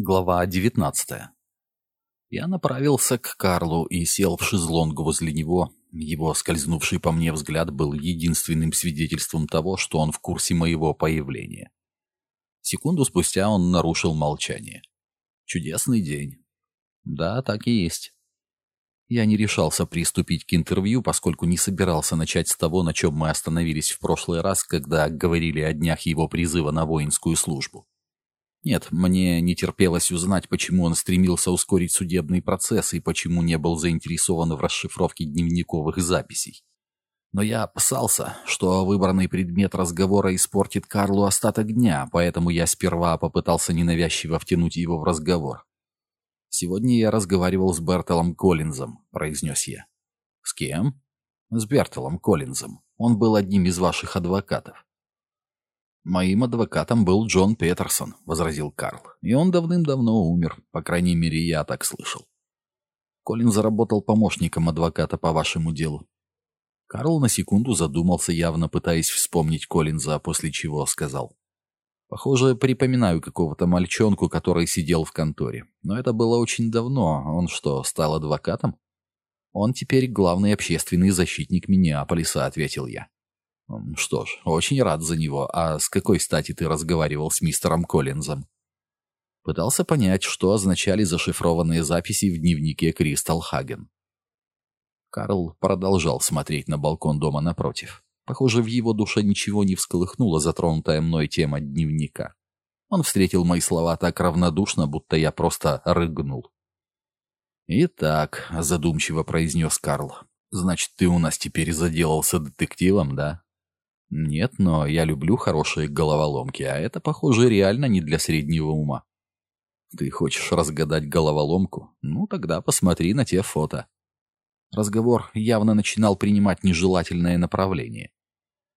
Глава 19 Я направился к Карлу и сел в шезлонг возле него. Его скользнувший по мне взгляд был единственным свидетельством того, что он в курсе моего появления. Секунду спустя он нарушил молчание. Чудесный день. Да, так и есть. Я не решался приступить к интервью, поскольку не собирался начать с того, на чем мы остановились в прошлый раз, когда говорили о днях его призыва на воинскую службу. Нет, мне не терпелось узнать, почему он стремился ускорить судебный процесс и почему не был заинтересован в расшифровке дневниковых записей. Но я опасался, что выбранный предмет разговора испортит Карлу остаток дня, поэтому я сперва попытался ненавязчиво втянуть его в разговор. «Сегодня я разговаривал с Бертелом Коллинзом», — произнес я. «С кем?» «С Бертелом Коллинзом. Он был одним из ваших адвокатов. «Моим адвокатом был Джон Петерсон», — возразил Карл. «И он давным-давно умер. По крайней мере, я так слышал». Колин заработал помощником адвоката по вашему делу. Карл на секунду задумался, явно пытаясь вспомнить Коллинза, после чего сказал. «Похоже, припоминаю какого-то мальчонку, который сидел в конторе. Но это было очень давно. Он что, стал адвокатом?» «Он теперь главный общественный защитник Миннеаполиса», — ответил я. «Что ж, очень рад за него. А с какой стати ты разговаривал с мистером Коллинзом?» Пытался понять, что означали зашифрованные записи в дневнике Кристал Хаген. Карл продолжал смотреть на балкон дома напротив. Похоже, в его душе ничего не всколыхнула затронутая мной тема дневника. Он встретил мои слова так равнодушно, будто я просто рыгнул. «Итак», — задумчиво произнес Карл, — «значит, ты у нас теперь заделался детективом, да?» Нет, но я люблю хорошие головоломки, а это, похоже, реально не для среднего ума. Ты хочешь разгадать головоломку? Ну, тогда посмотри на те фото. Разговор явно начинал принимать нежелательное направление.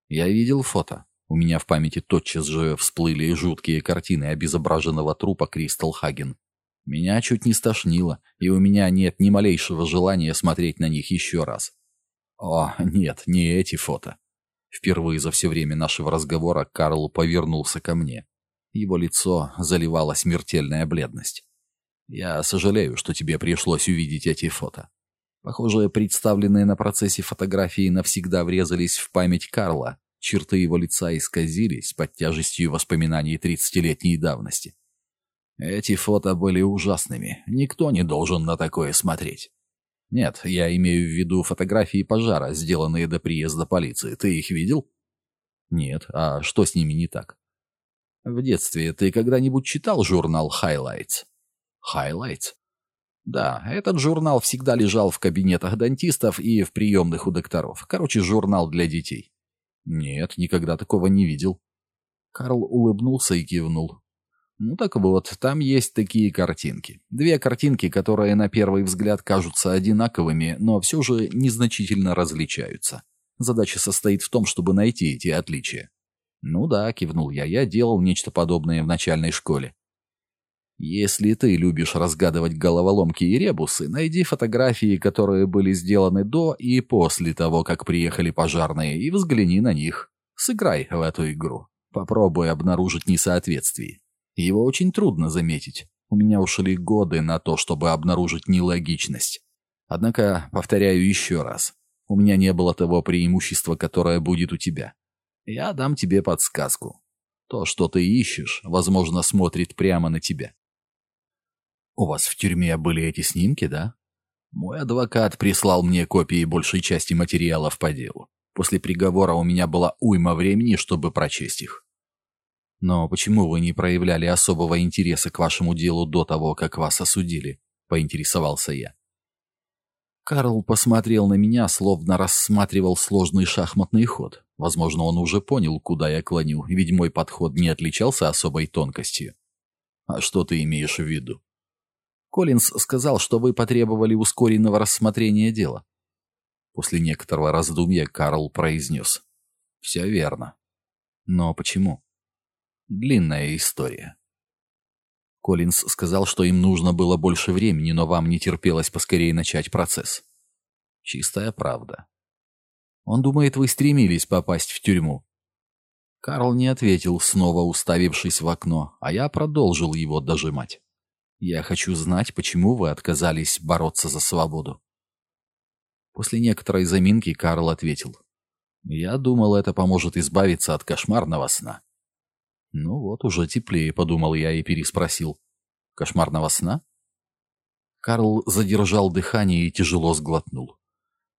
Я видел фото. У меня в памяти тотчас же всплыли жуткие картины обезображенного трупа Кристал Хаген. Меня чуть не стошнило, и у меня нет ни малейшего желания смотреть на них еще раз. О, нет, не эти фото. Впервые за все время нашего разговора Карл повернулся ко мне. Его лицо заливала смертельная бледность. «Я сожалею, что тебе пришлось увидеть эти фото. Похоже, представленные на процессе фотографии навсегда врезались в память Карла. Черты его лица исказились под тяжестью воспоминаний тридцатилетней давности. Эти фото были ужасными. Никто не должен на такое смотреть. Нет, я имею в виду фотографии пожара, сделанные до приезда полиции. Ты их видел? Нет. А что с ними не так? В детстве ты когда-нибудь читал журнал Highlights? Highlights? Да, этот журнал всегда лежал в кабинетах дантистов и в приемных у докторов. Короче, журнал для детей. Нет, никогда такого не видел. Карл улыбнулся и кивнул. Ну так вот, там есть такие картинки. Две картинки, которые на первый взгляд кажутся одинаковыми, но все же незначительно различаются. Задача состоит в том, чтобы найти эти отличия. Ну да, кивнул я, я делал нечто подобное в начальной школе. Если ты любишь разгадывать головоломки и ребусы, найди фотографии, которые были сделаны до и после того, как приехали пожарные, и взгляни на них. Сыграй в эту игру. Попробуй обнаружить несоответствие. Его очень трудно заметить. У меня ушли годы на то, чтобы обнаружить нелогичность. Однако, повторяю еще раз, у меня не было того преимущества, которое будет у тебя. Я дам тебе подсказку. То, что ты ищешь, возможно, смотрит прямо на тебя. У вас в тюрьме были эти снимки, да? Мой адвокат прислал мне копии большей части материалов по делу. После приговора у меня была уйма времени, чтобы прочесть их. «Но почему вы не проявляли особого интереса к вашему делу до того, как вас осудили?» — поинтересовался я. Карл посмотрел на меня, словно рассматривал сложный шахматный ход. Возможно, он уже понял, куда я клоню, ведь мой подход не отличался особой тонкостью. «А что ты имеешь в виду?» Коллинз сказал, что вы потребовали ускоренного рассмотрения дела. После некоторого раздумья Карл произнес. «Все верно. Но почему?» Длинная история. Коллинз сказал, что им нужно было больше времени, но вам не терпелось поскорее начать процесс. Чистая правда. Он думает, вы стремились попасть в тюрьму. Карл не ответил, снова уставившись в окно, а я продолжил его дожимать. Я хочу знать, почему вы отказались бороться за свободу. После некоторой заминки Карл ответил. Я думал, это поможет избавиться от кошмарного сна. Ну вот, уже теплее, подумал я и переспросил. Кошмарного сна? Карл задержал дыхание и тяжело сглотнул.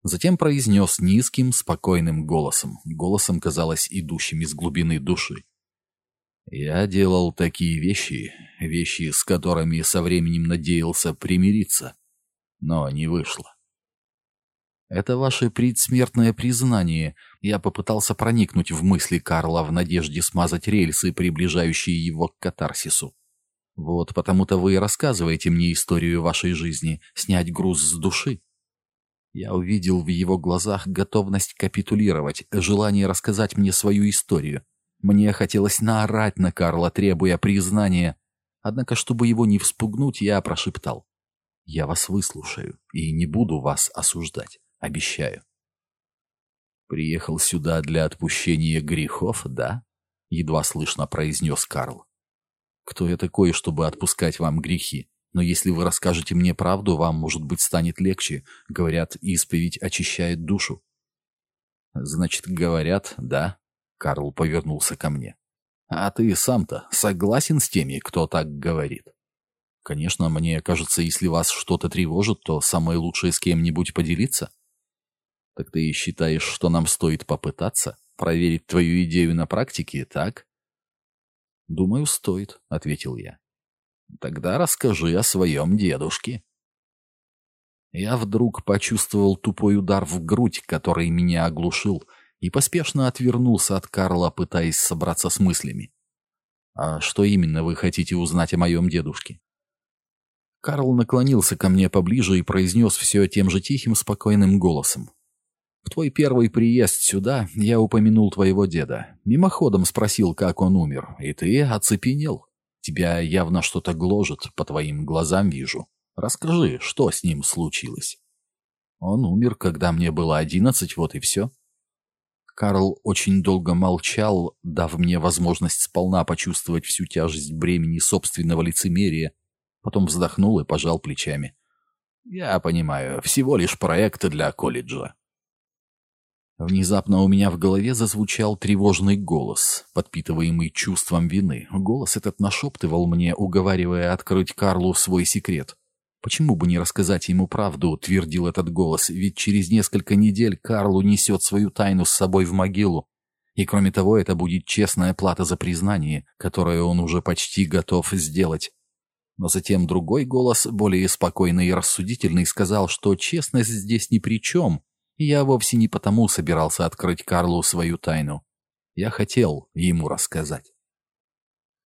Затем произнес низким, спокойным голосом, голосом, казалось, идущим из глубины души. «Я делал такие вещи, вещи, с которыми со временем надеялся примириться, но не вышло. Это ваше предсмертное признание. Я попытался проникнуть в мысли Карла в надежде смазать рельсы, приближающие его к катарсису. Вот потому-то вы и рассказываете мне историю вашей жизни, снять груз с души. Я увидел в его глазах готовность капитулировать, желание рассказать мне свою историю. Мне хотелось наорать на Карла, требуя признания. Однако, чтобы его не вспугнуть, я прошептал. «Я вас выслушаю и не буду вас осуждать. Обещаю. «Приехал сюда для отпущения грехов, да?» — едва слышно произнес Карл. «Кто я такой, чтобы отпускать вам грехи? Но если вы расскажете мне правду, вам, может быть, станет легче. Говорят, исповедь очищает душу». «Значит, говорят, да?» — Карл повернулся ко мне. «А ты сам-то согласен с теми, кто так говорит?» «Конечно, мне кажется, если вас что-то тревожит, то самое лучшее с кем-нибудь поделиться». Так ты считаешь, что нам стоит попытаться проверить твою идею на практике, так? Думаю, стоит, ответил я. Тогда расскажи о своем дедушке. Я вдруг почувствовал тупой удар в грудь, который меня оглушил, и поспешно отвернулся от Карла, пытаясь собраться с мыслями. «А что именно вы хотите узнать о моем дедушке?» Карл наклонился ко мне поближе и произнес все тем же тихим, спокойным голосом. В твой первый приезд сюда я упомянул твоего деда. Мимоходом спросил, как он умер, и ты оцепенел. Тебя явно что-то гложет, по твоим глазам вижу. Расскажи, что с ним случилось?» «Он умер, когда мне было одиннадцать, вот и все». Карл очень долго молчал, дав мне возможность сполна почувствовать всю тяжесть бремени собственного лицемерия, потом вздохнул и пожал плечами. «Я понимаю, всего лишь проекты для колледжа. Внезапно у меня в голове зазвучал тревожный голос, подпитываемый чувством вины. Голос этот нашептывал мне, уговаривая открыть Карлу свой секрет. «Почему бы не рассказать ему правду?» — твердил этот голос. «Ведь через несколько недель Карлу несет свою тайну с собой в могилу. И кроме того, это будет честная плата за признание, которое он уже почти готов сделать». Но затем другой голос, более спокойный и рассудительный, сказал, что честность здесь ни при чем, я вовсе не потому собирался открыть Карлу свою тайну. Я хотел ему рассказать.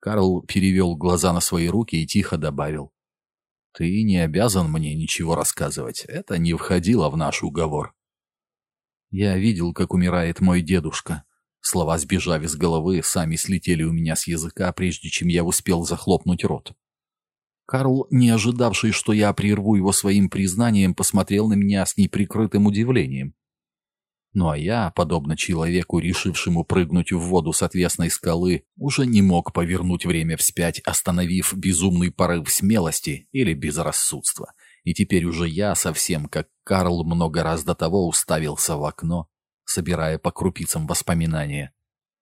Карл перевел глаза на свои руки и тихо добавил. «Ты не обязан мне ничего рассказывать. Это не входило в наш уговор». Я видел, как умирает мой дедушка. Слова, сбежав из головы, сами слетели у меня с языка, прежде чем я успел захлопнуть рот. Карл, не ожидавший, что я прерву его своим признанием, посмотрел на меня с неприкрытым удивлением. Ну а я, подобно человеку, решившему прыгнуть в воду с отвесной скалы, уже не мог повернуть время вспять, остановив безумный порыв смелости или безрассудства. И теперь уже я, совсем как Карл много раз до того, уставился в окно, собирая по крупицам воспоминания.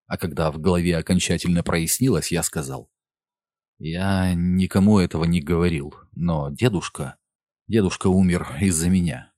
А когда в голове окончательно прояснилось, я сказал, я никому этого не говорил, но дедушка... Дедушка умер из-за меня.